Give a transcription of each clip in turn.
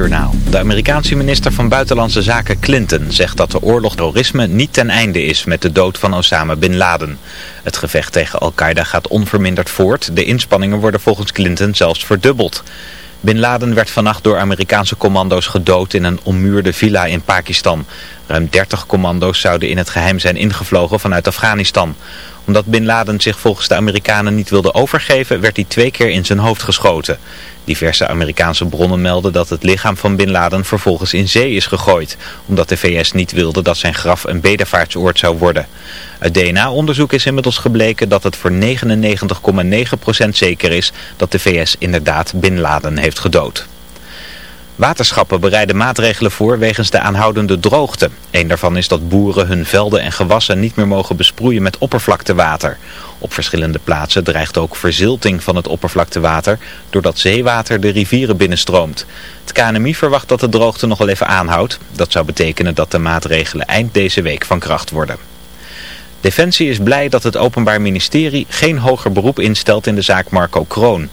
Journaal. De Amerikaanse minister van Buitenlandse Zaken Clinton zegt dat de oorlog terrorisme niet ten einde is met de dood van Osama Bin Laden. Het gevecht tegen Al-Qaeda gaat onverminderd voort. De inspanningen worden volgens Clinton zelfs verdubbeld. Bin Laden werd vannacht door Amerikaanse commando's gedood in een ommuurde villa in Pakistan. Ruim 30 commando's zouden in het geheim zijn ingevlogen vanuit Afghanistan omdat Bin Laden zich volgens de Amerikanen niet wilde overgeven, werd hij twee keer in zijn hoofd geschoten. Diverse Amerikaanse bronnen melden dat het lichaam van Bin Laden vervolgens in zee is gegooid, omdat de VS niet wilde dat zijn graf een bedevaartsoord zou worden. Uit DNA-onderzoek is inmiddels gebleken dat het voor 99,9% zeker is dat de VS inderdaad Bin Laden heeft gedood. Waterschappen bereiden maatregelen voor wegens de aanhoudende droogte. Een daarvan is dat boeren hun velden en gewassen niet meer mogen besproeien met oppervlaktewater. Op verschillende plaatsen dreigt ook verzilting van het oppervlaktewater doordat zeewater de rivieren binnenstroomt. Het KNMI verwacht dat de droogte nog wel even aanhoudt. Dat zou betekenen dat de maatregelen eind deze week van kracht worden. Defensie is blij dat het Openbaar Ministerie geen hoger beroep instelt in de zaak Marco Kroon.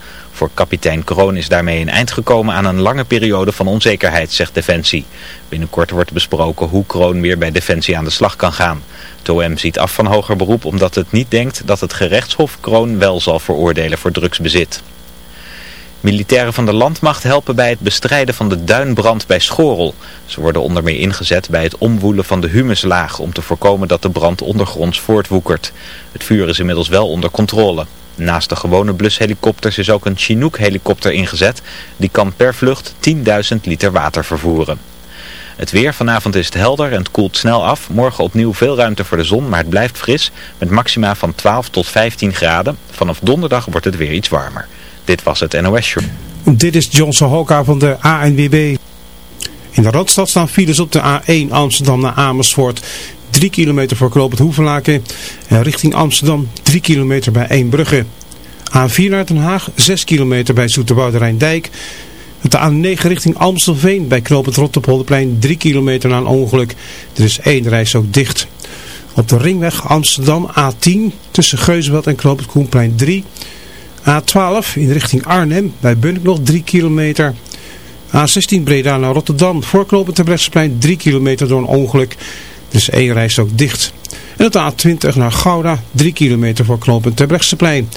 Kapitein Kroon is daarmee een eind gekomen aan een lange periode van onzekerheid, zegt Defensie. Binnenkort wordt besproken hoe Kroon weer bij Defensie aan de slag kan gaan. OM ziet af van hoger beroep omdat het niet denkt dat het gerechtshof Kroon wel zal veroordelen voor drugsbezit. Militairen van de landmacht helpen bij het bestrijden van de duinbrand bij Schorel. Ze worden onder meer ingezet bij het omwoelen van de humuslaag om te voorkomen dat de brand ondergronds voortwoekert. Het vuur is inmiddels wel onder controle. Naast de gewone blushelikopters is ook een Chinook-helikopter ingezet. Die kan per vlucht 10.000 liter water vervoeren. Het weer vanavond is het helder en het koelt snel af. Morgen opnieuw veel ruimte voor de zon, maar het blijft fris. Met maxima van 12 tot 15 graden. Vanaf donderdag wordt het weer iets warmer. Dit was het NOS Show. Dit is Johnson Hoka van de ANWB. In de Randstad staan files op de A1 Amsterdam naar Amersfoort. 3 kilometer voor Kloopend Hoevenlaken. En richting Amsterdam 3 kilometer bij Eembrugge. A4 naar Den Haag 6 kilometer bij Zoeterwoude Rijndijk. De A9 richting Amstelveen bij Knoopend Rotterpolderplein 3 kilometer na een ongeluk. Er is één reis ook dicht. Op de ringweg Amsterdam A10 tussen Geusveld en Knoopend Koenplein 3. A12 in richting Arnhem bij Bunnik nog 3 kilometer. A16 Breda naar Rotterdam voor Knoopend Terbrechtseplein 3 kilometer door een ongeluk. Is één reis ook dicht. En de A20 naar Gouda 3 kilometer voor Knoopend Terbrechtseplein.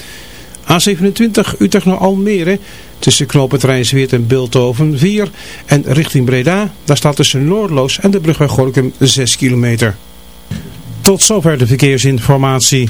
A27 Utrecht naar Almere tussen knooppunt Rijnsweert en Bilthoven 4 en richting Breda. Daar staat tussen Noordloos en de brug bij Gorkum 6 kilometer. Tot zover de verkeersinformatie.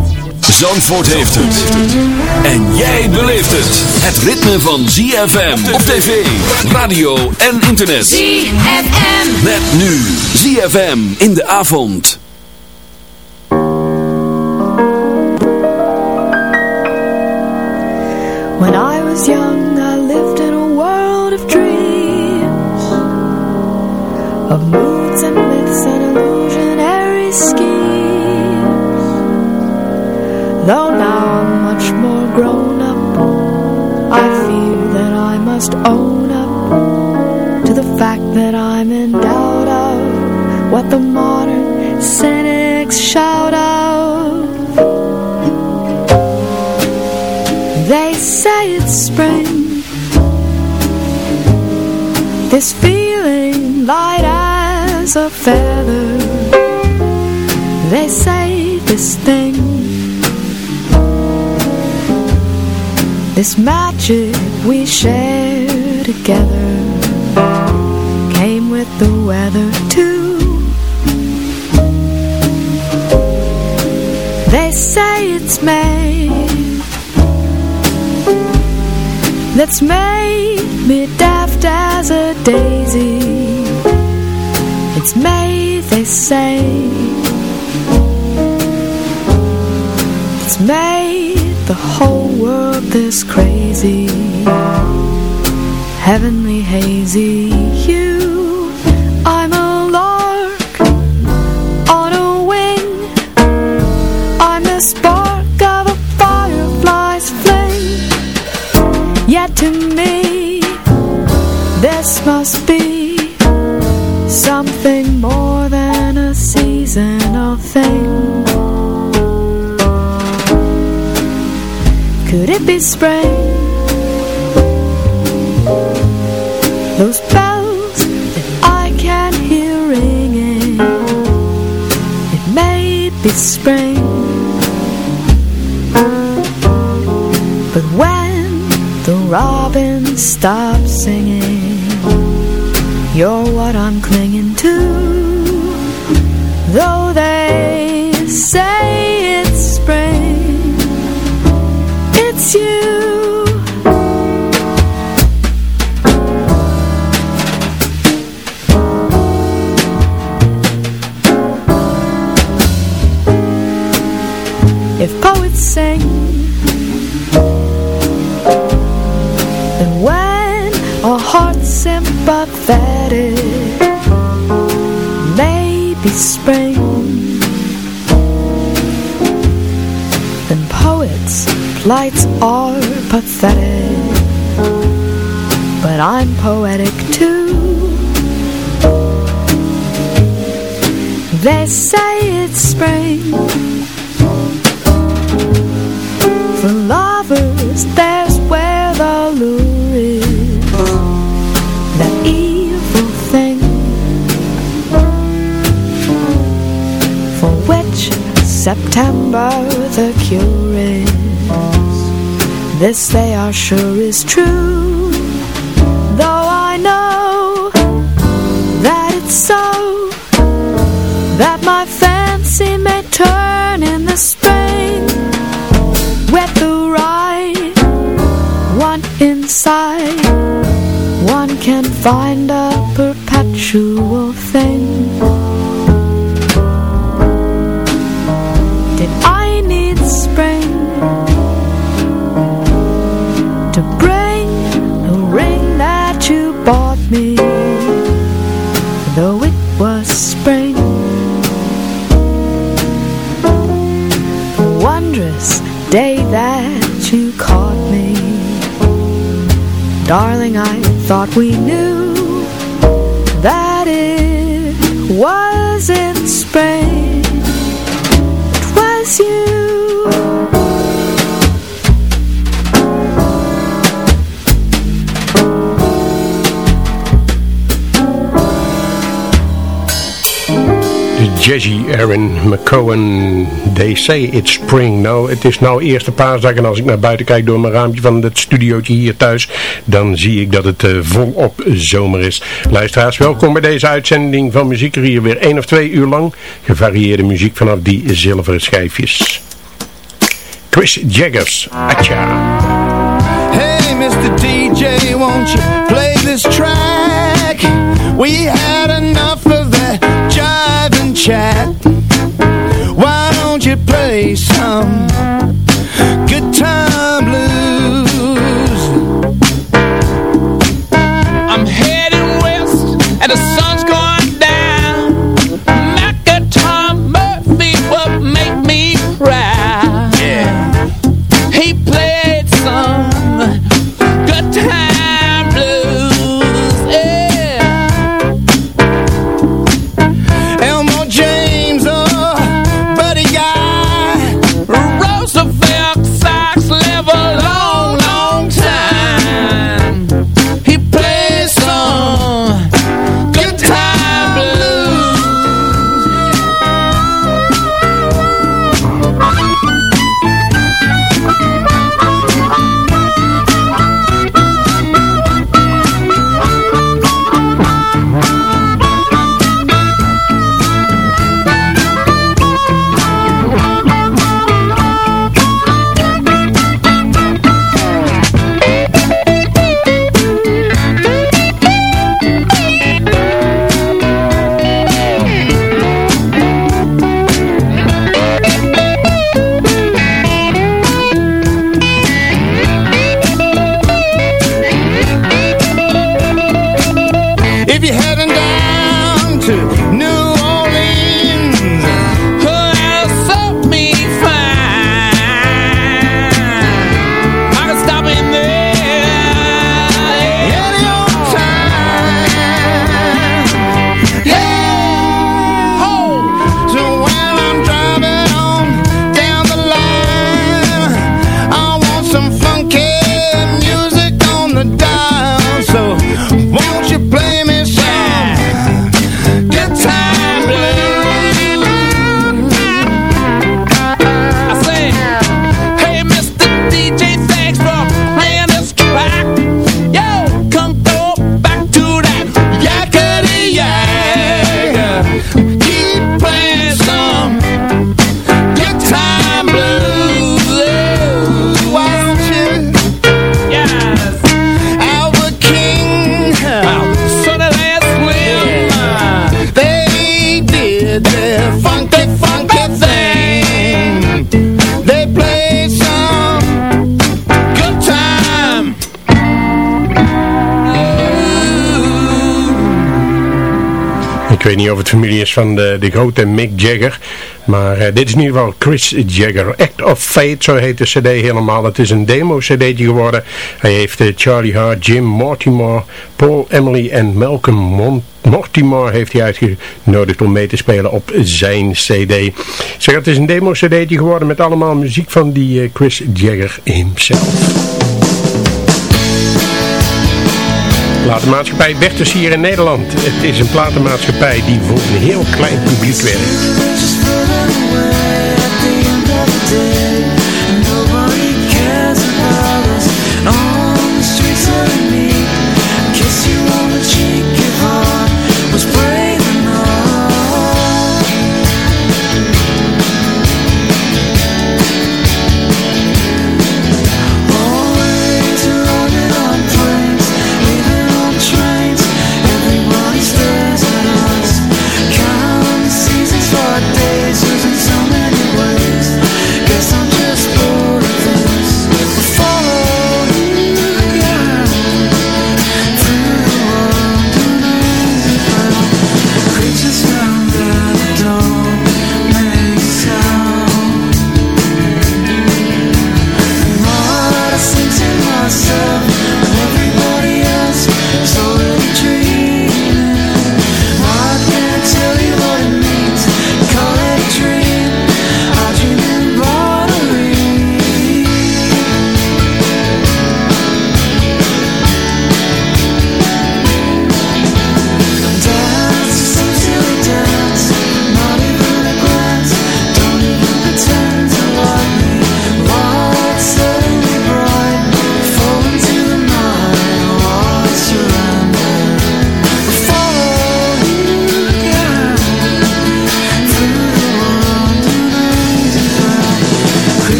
Zandvoort heeft het. En jij beleeft het. Het ritme van ZFM op tv, radio en internet. ZFM. Met nu ZFM in de avond. When I was young, I lived in a world of dreams, of Though now I'm much more grown up, I fear that I must own up to the fact that I'm in doubt of what the modern cynics shout of. They say it's spring This feeling light as a feather They say this thing This magic we share together came with the weather too. They say it's May that's made me daft as a daisy. It's May, they say. It's whole world this crazy, heavenly hazy. You, find a perpetual thing. Did I need spring to bring the ring that you bought me? Though it was spring the wondrous day that you caught me. Darling, I thought we knew jazzy Aaron McCohen. They say it's spring. Nou, het is nou eerste paasdag en als ik naar buiten kijk door mijn raampje van het studiootje hier thuis, dan zie ik dat het uh, volop zomer is. Luisteraars, welkom bij deze uitzending van Muziek hier weer één of twee uur lang. Gevarieerde muziek vanaf die zilveren schijfjes. Chris Jaggers, Acha. Hey, Mr. DJ, won't you play this track? We had enough chat. Why don't you play some niet of het familie is van de, de grote Mick Jagger. Maar uh, dit is in ieder geval Chris Jagger. Act of Fate, zo heet de cd helemaal. Het is een demo cd'tje geworden. Hij heeft uh, Charlie Hart, Jim Mortimer, Paul Emily en Malcolm Mont Mortimer heeft hij uitgenodigd om mee te spelen op zijn cd. Zeg, het is een demo cd'tje geworden met allemaal muziek van die uh, Chris Jagger himself. Platenmaatschappij Bertus hier in Nederland. Het is een platenmaatschappij die voor een heel klein publiek werkt.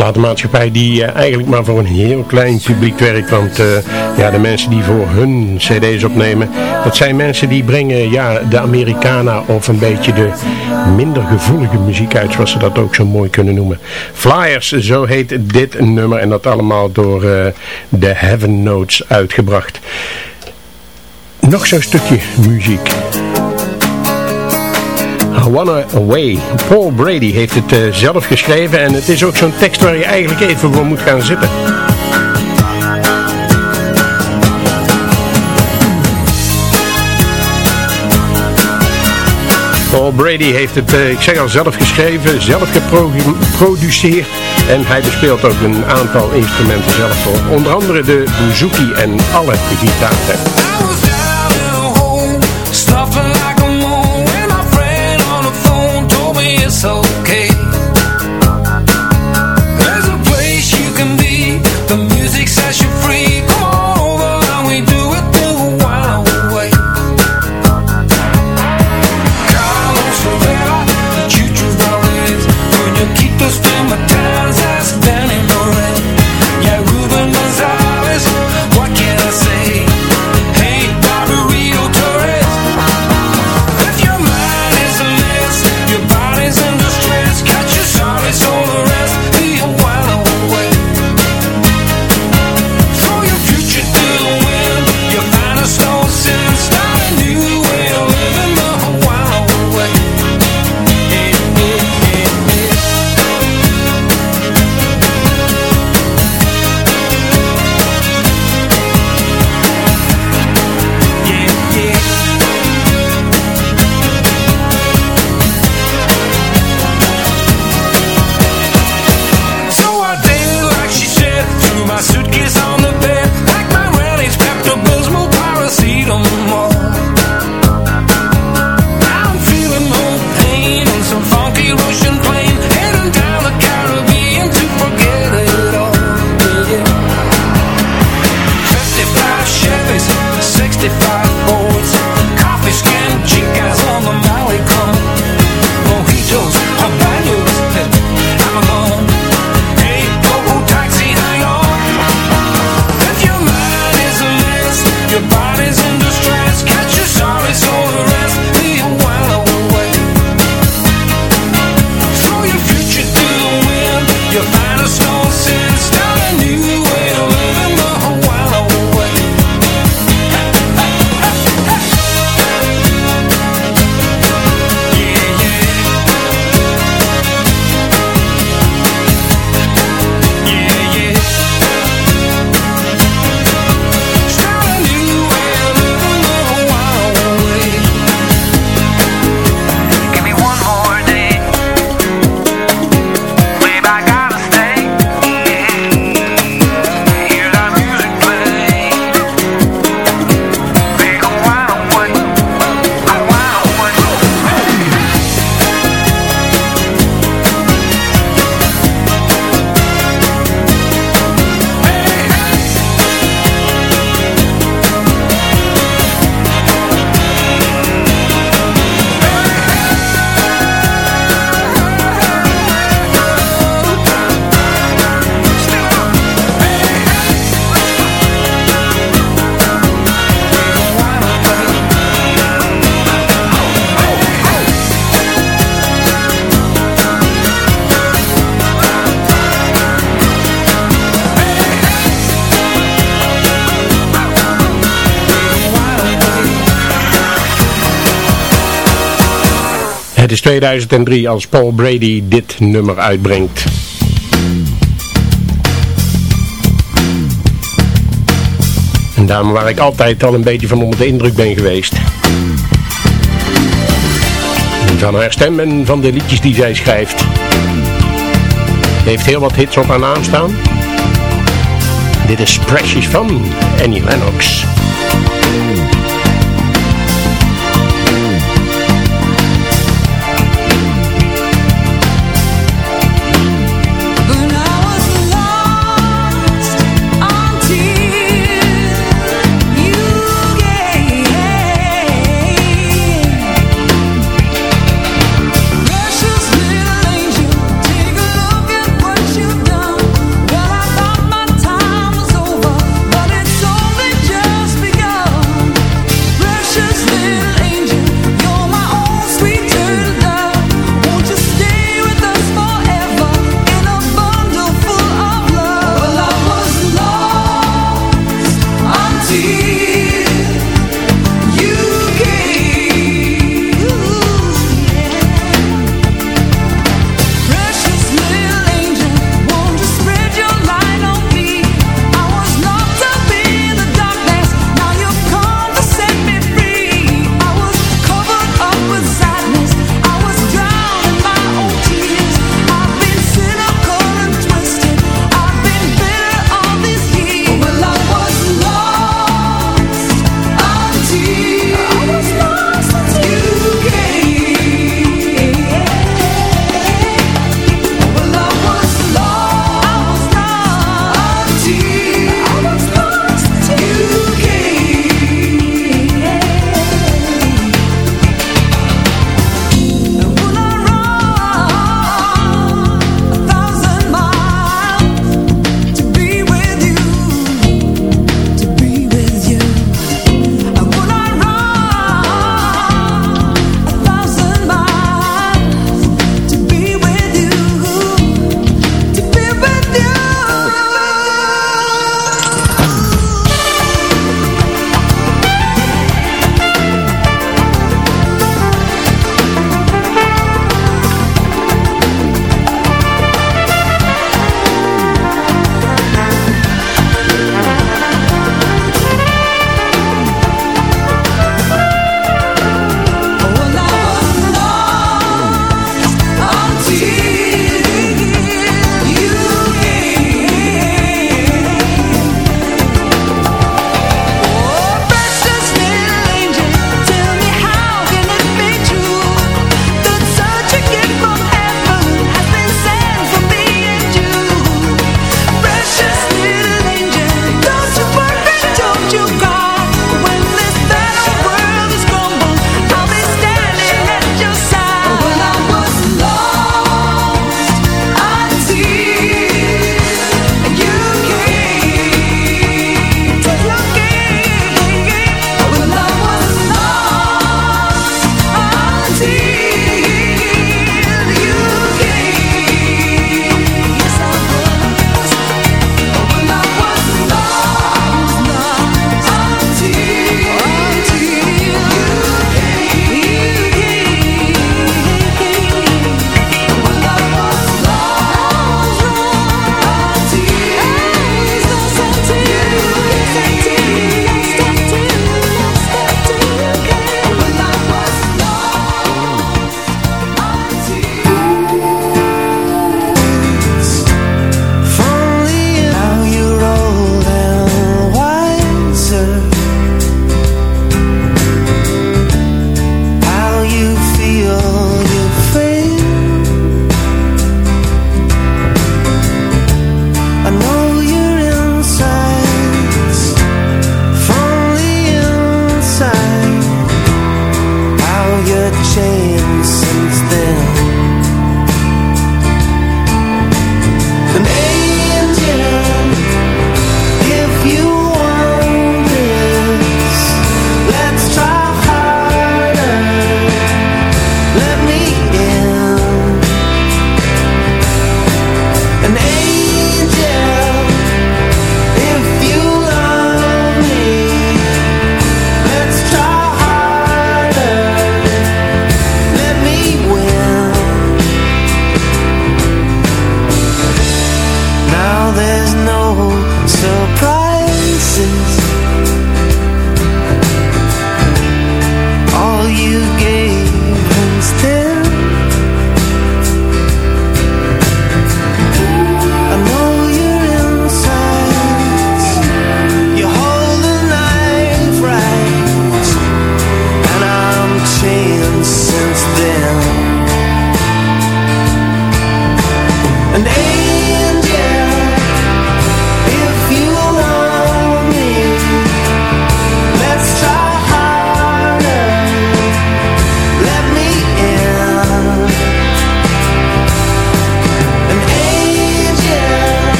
Platenmaatschappij die uh, eigenlijk maar voor een heel klein publiek werkt. Want uh, ja, de mensen die voor hun cd's opnemen, dat zijn mensen die brengen ja, de Americana of een beetje de minder gevoelige muziek uit, zoals ze dat ook zo mooi kunnen noemen. Flyers, zo heet dit nummer en dat allemaal door uh, de Heaven Notes uitgebracht. Nog zo'n stukje muziek. Wanna Away. Paul Brady heeft het uh, zelf geschreven en het is ook zo'n tekst waar je eigenlijk even voor moet gaan zitten. Paul Brady heeft het, uh, ik zeg al, zelf geschreven, zelf geproduceerd en hij bespeelt ook een aantal instrumenten zelf voor. Onder andere de bouzouki en alle gitaren. Is 2003 als Paul Brady dit nummer uitbrengt. Een dame waar ik altijd al een beetje van onder de indruk ben geweest. Van haar stem en van de liedjes die zij schrijft. Heeft heel wat hits op haar naam staan. Dit is Precious Fun, Annie Lennox.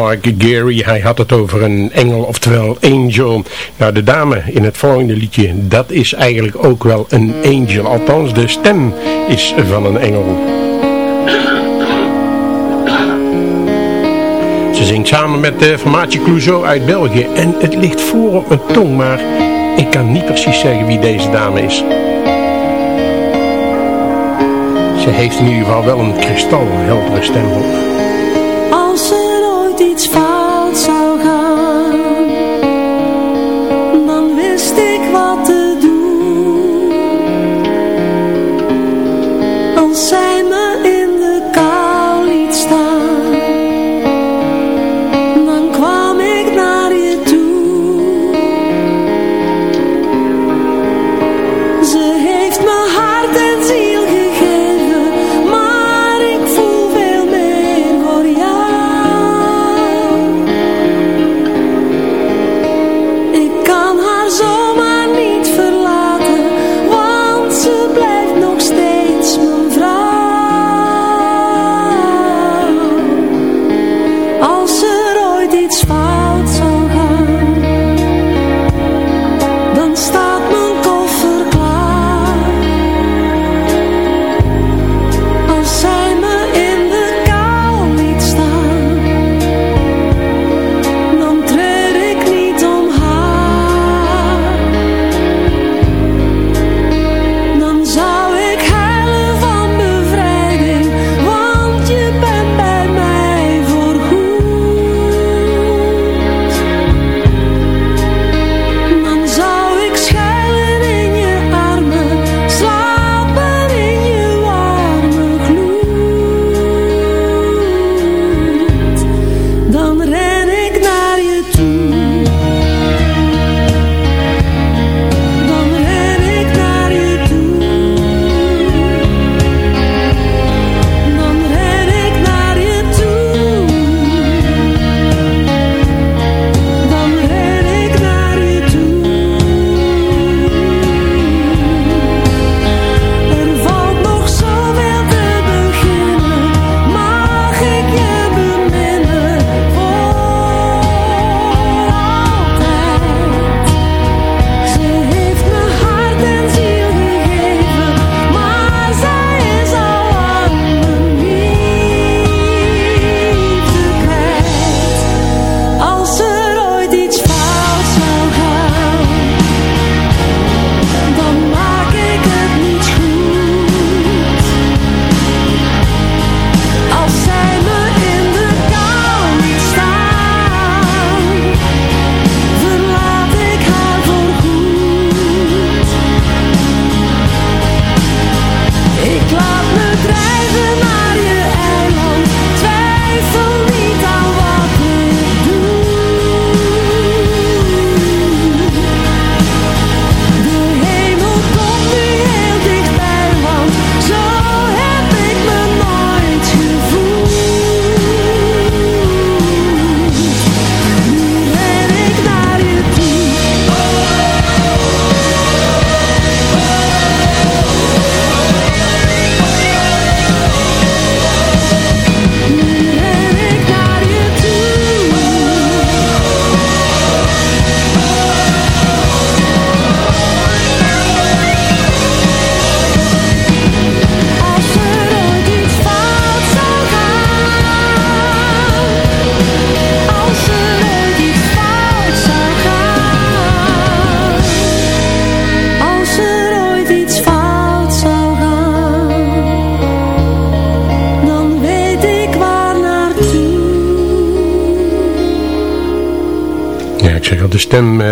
Mark Gary. Hij had het over een engel, oftewel angel. Nou, de dame in het volgende liedje, dat is eigenlijk ook wel een angel. Althans, de stem is van een engel. Ze zingt samen met eh, de formaatje Clouseau uit België. En het ligt voor op mijn tong, maar ik kan niet precies zeggen wie deze dame is. Ze heeft in ieder geval wel een kristalheldere stem op.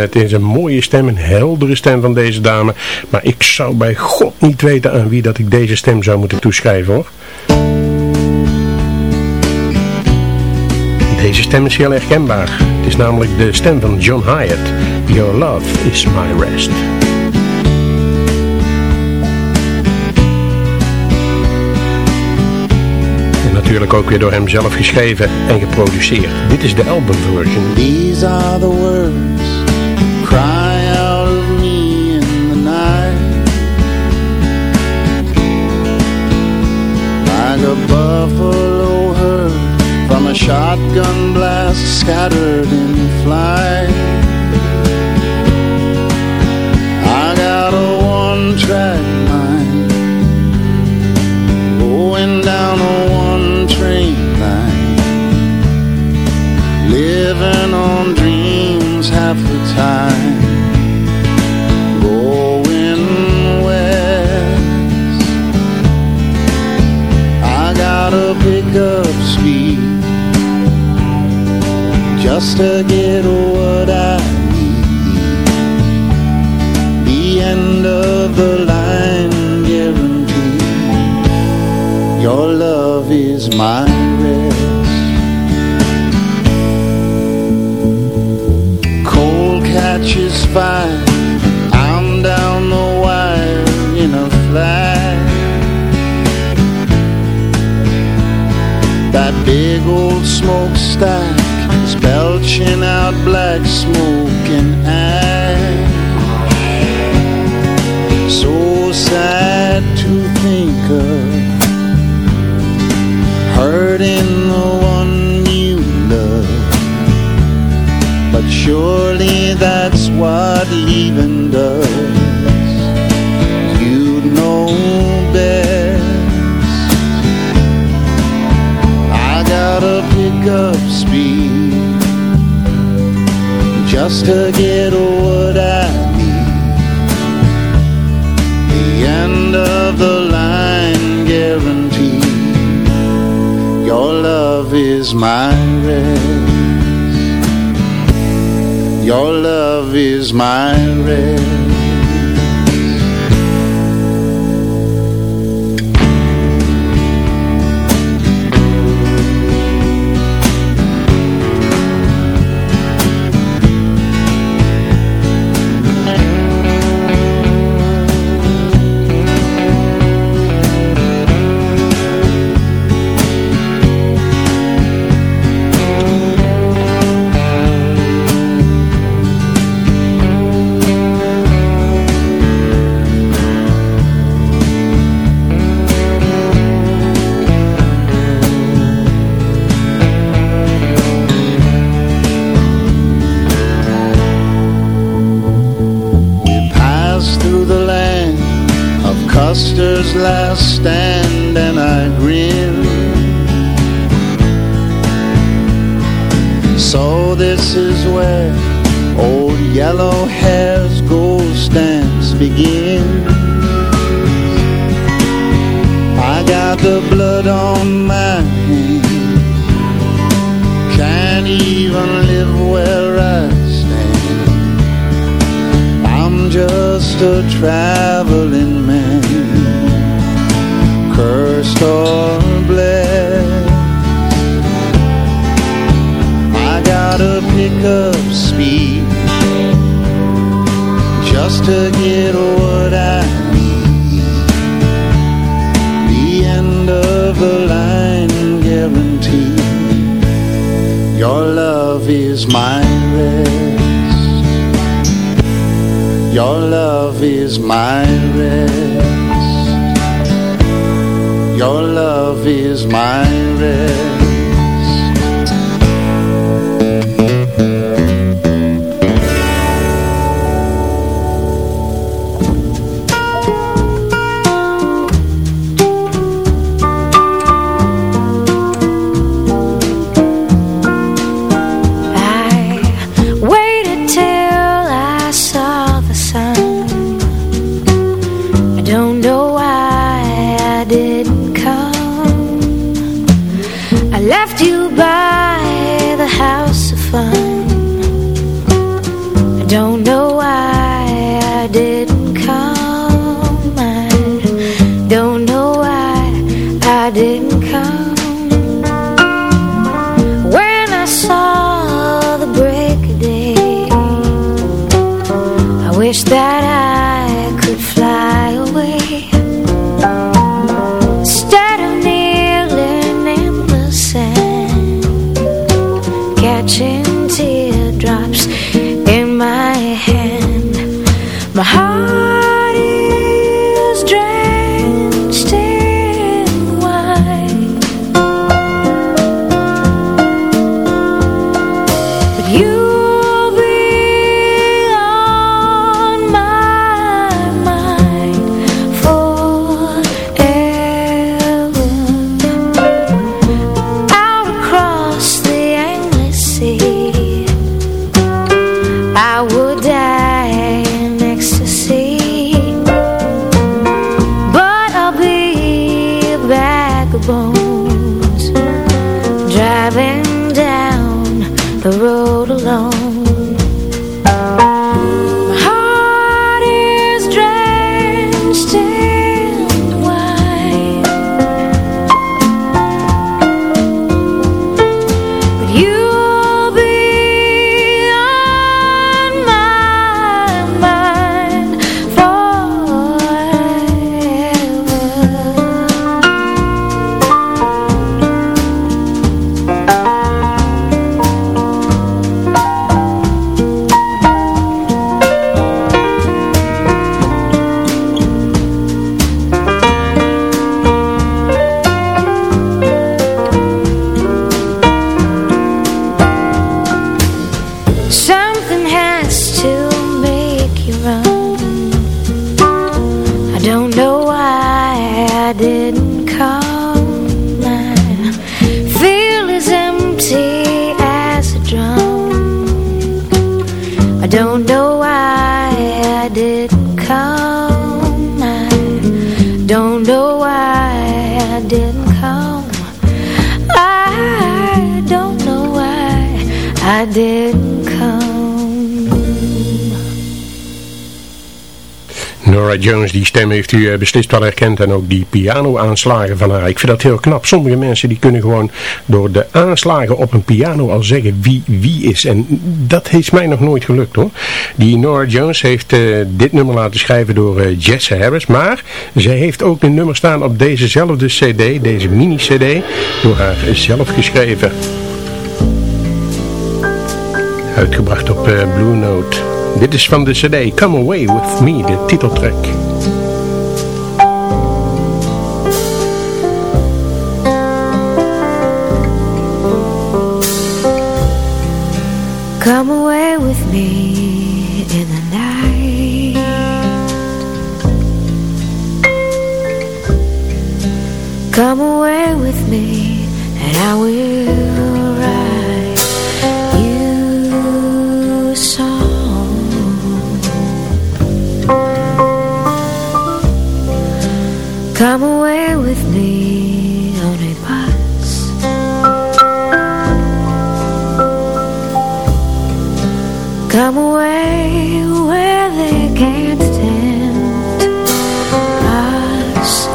het is een mooie stem, een heldere stem van deze dame. Maar ik zou bij God niet weten aan wie dat ik deze stem zou moeten toeschrijven hoor. Deze stem is heel herkenbaar. Het is namelijk de stem van John Hyatt. Your love is my rest. En natuurlijk ook weer door hem zelf geschreven en geproduceerd. Dit is de albumversion. These are the words buffalo herd from a shotgun blast scattered in flight. I got a one-track mind Going down a one-train line. Living on dreams half the time Just to get what I need. The end of the line guaranteed. Your love is my rest. Cold catches fire. I'm down the wire in a flash. That big old smokestack belching out black smoke and ash. So sad to think of Hurting the one you love. But surely that's what leaving does. You'd know best Just to get what I need. The end of the line guaranteed. Your love is my rest. Your love is my rest Custer's last stand and I grinned So this is where old yellow hair's gold stamps begin. I got the blood on my hand Can't even live where I stand. I'm just a traveling up speed Just to get what I need. The end of the line guaranteed. Your love is my rest. Your love is my rest. Your love is my rest fun. Stem heeft u eh, beslist wel herkend en ook die piano-aanslagen van haar. Ik vind dat heel knap. Sommige mensen die kunnen gewoon door de aanslagen op een piano al zeggen wie wie is. En dat heeft mij nog nooit gelukt hoor. Die Nora Jones heeft eh, dit nummer laten schrijven door uh, Jesse Harris. Maar zij heeft ook een nummer staan op dezezelfde cd, deze mini-cd, door haar zelf geschreven. Uitgebracht op Blue Note. Dit is van de cd Come Away With Me, de titeltrack. Come away with me and I will write you a song. Come away with me on a bus. Come away where they can't tempt us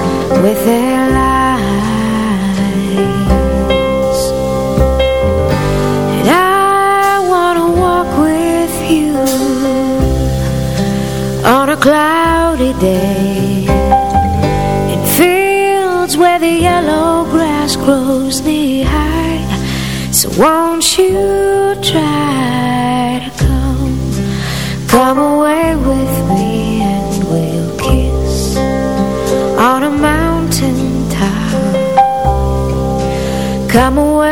with their cloudy day in fields where the yellow grass grows knee high. So won't you try to come, come away with me and we'll kiss on a mountain top. Come away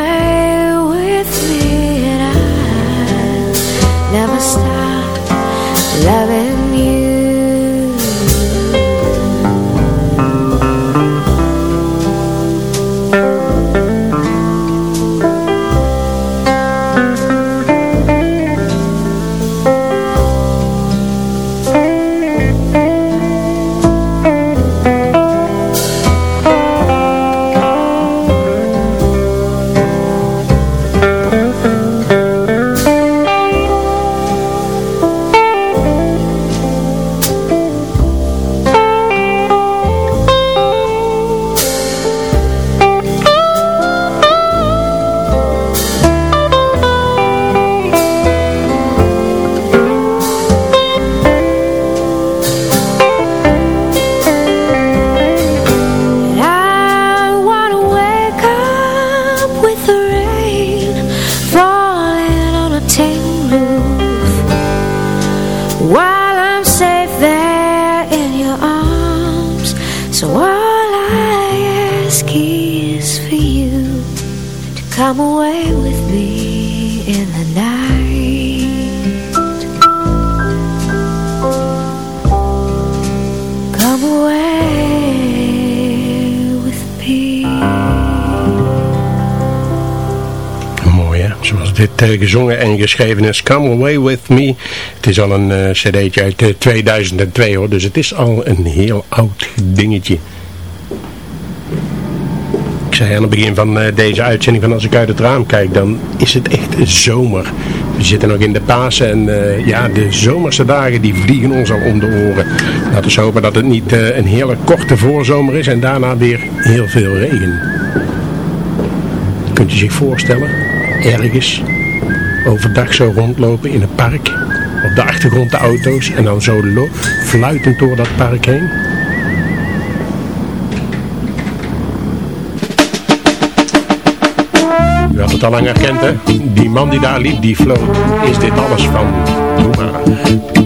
So all I ask is for you To come away with me in the night. Dit eh, gezongen en geschreven is. Come Away With Me. Het is al een eh, cd'tje uit eh, 2002 hoor, dus het is al een heel oud dingetje. Ik zei aan het begin van eh, deze uitzending van als ik uit het raam kijk, dan is het echt zomer. We zitten nog in de Pasen en eh, ja, de zomerse dagen die vliegen ons al om de oren. Laten we hopen dat het niet eh, een hele korte voorzomer is en daarna weer heel veel regen. Kunt u zich voorstellen, ergens overdag zo rondlopen in een park, op de achtergrond de auto's en dan zo fluitend door dat park heen? U had het al lang herkend hè, die man die daar liep, die floot, is dit alles van Doe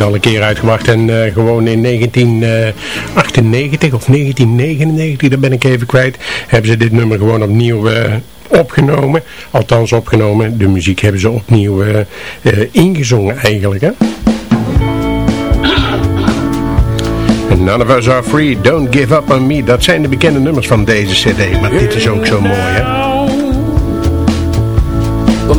al een keer uitgebracht. En uh, gewoon in 1998 of 1999, daar ben ik even kwijt, hebben ze dit nummer gewoon opnieuw uh, opgenomen. Althans opgenomen. De muziek hebben ze opnieuw ingezongen eigenlijk. Hè? None of us are free, don't give up on me. Dat zijn de bekende nummers van deze cd. Maar dit is ook zo mooi hè. The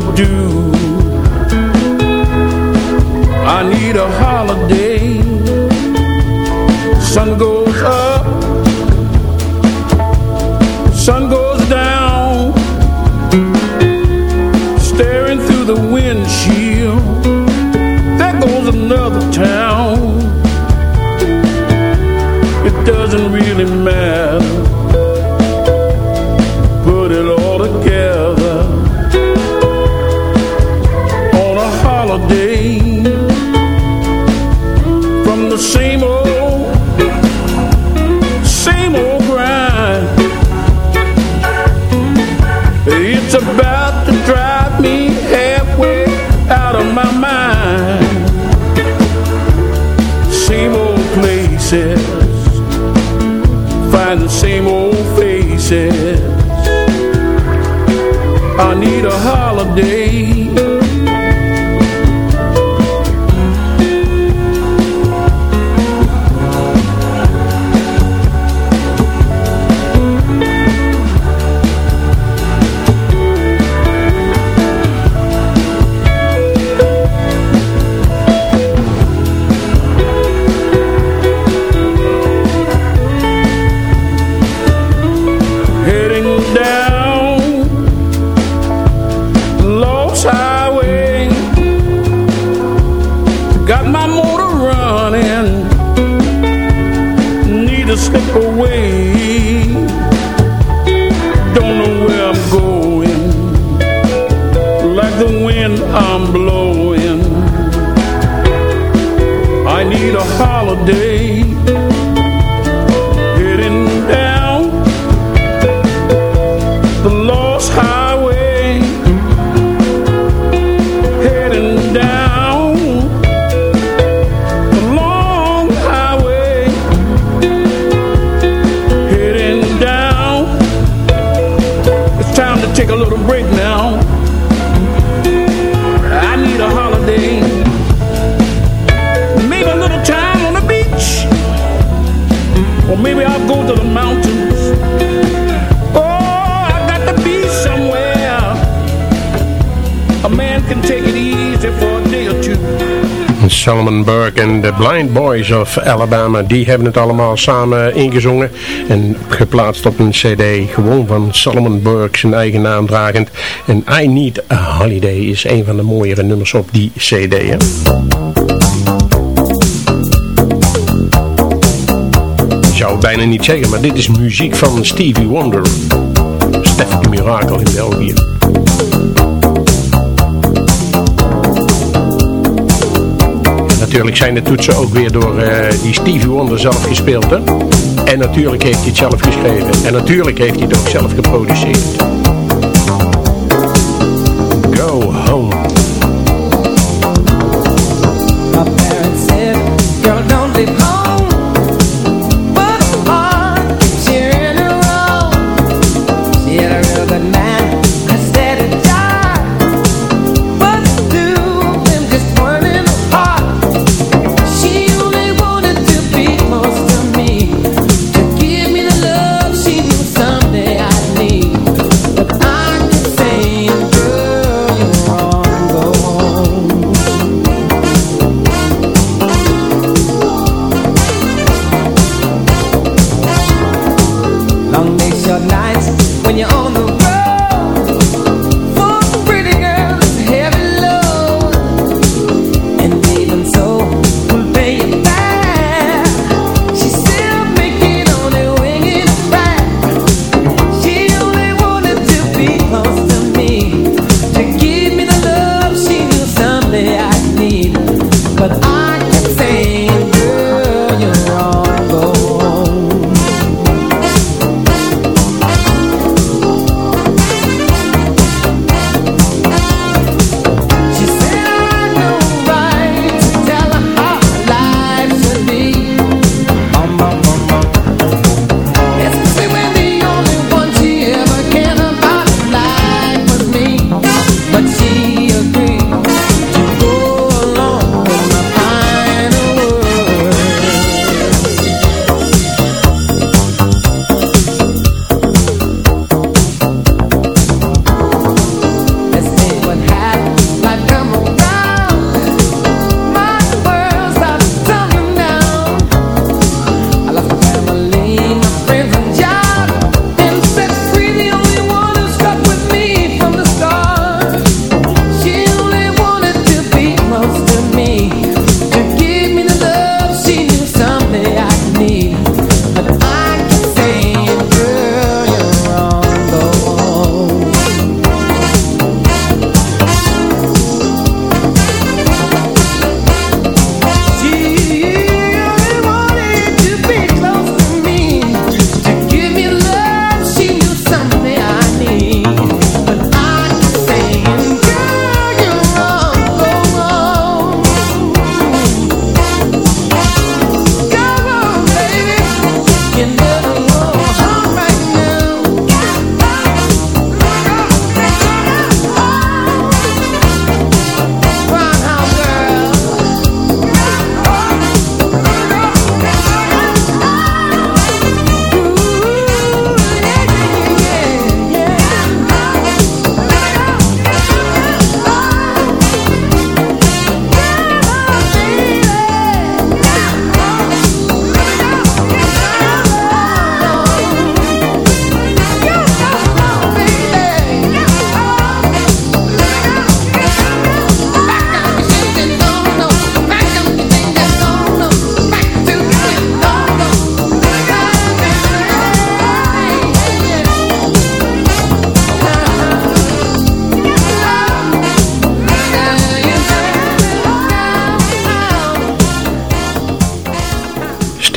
overdue. I need a holiday. Sun goes Blind Boys of Alabama. Die hebben het allemaal samen ingezongen en geplaatst op een cd. Gewoon van Solomon Burke, zijn eigen naam dragend. En I Need a Holiday is een van de mooiere nummers op die cd. Hè? Ik zou het bijna niet zeggen, maar dit is muziek van Stevie Wonder. Steffi Miracle in België. Natuurlijk zijn de toetsen ook weer door uh, die Stevie Wonder zelf gespeeld. Hè? En natuurlijk heeft hij het zelf geschreven. En natuurlijk heeft hij het ook zelf geproduceerd.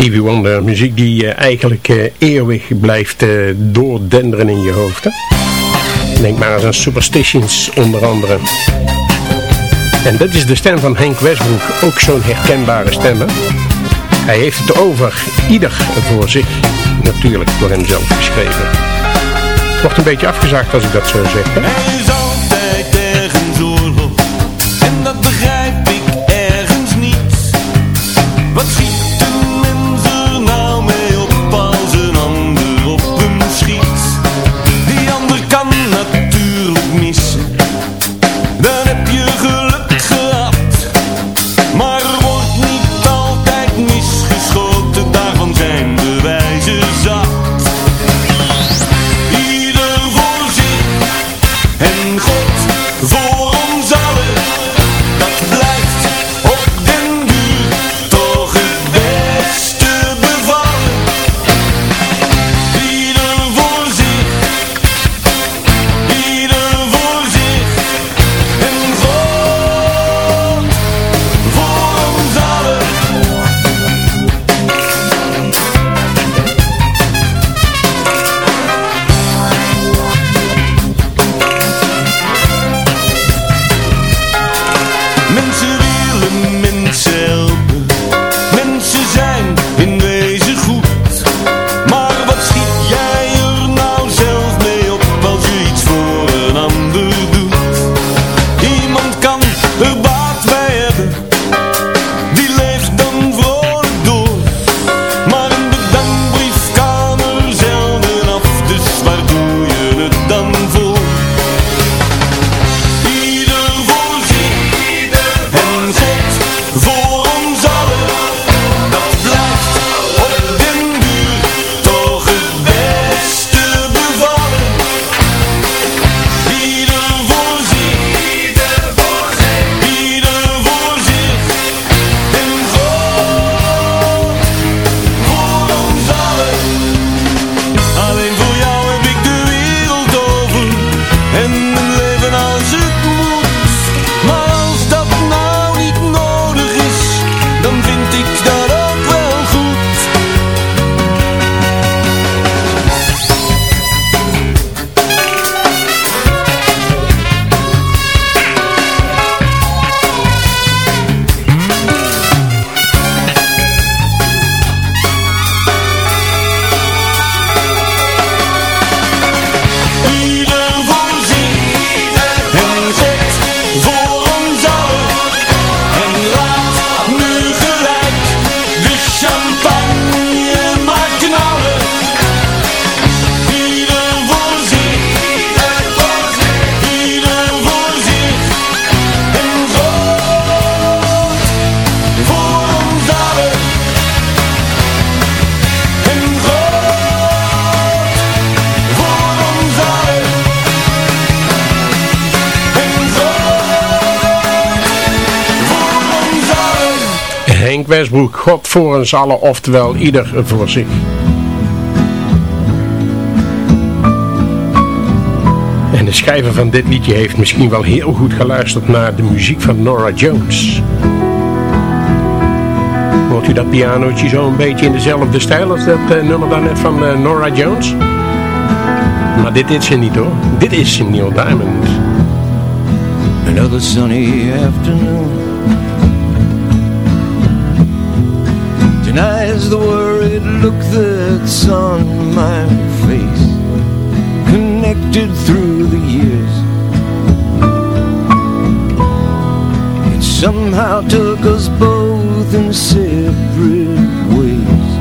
Stevie Wonder, muziek die eh, eigenlijk eh, eeuwig blijft eh, doordenderen in je hoofd. Hè? Denk maar eens aan Superstitions onder andere. En dat is de stem van Henk Westbroek, ook zo'n herkenbare stem. Hij heeft het over ieder voor zich, natuurlijk door hemzelf geschreven. Wordt een beetje afgezaagd als ik dat zo zeg. Hè? Voor ons allen, oftewel ieder voor zich. En de schrijver van dit liedje heeft misschien wel heel goed geluisterd naar de muziek van Nora Jones. Hoort u dat pianootje zo een beetje in dezelfde stijl als dat uh, nummer daarnet van uh, Nora Jones? Maar dit is ze niet hoor. Dit is Neil Diamond. Another sunny afternoon Denies the worried look that's on my face Connected through the years. It somehow took us both in separate ways.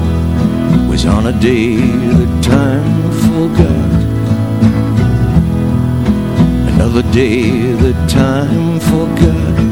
Was on a day that time forgot. Another day that time forgot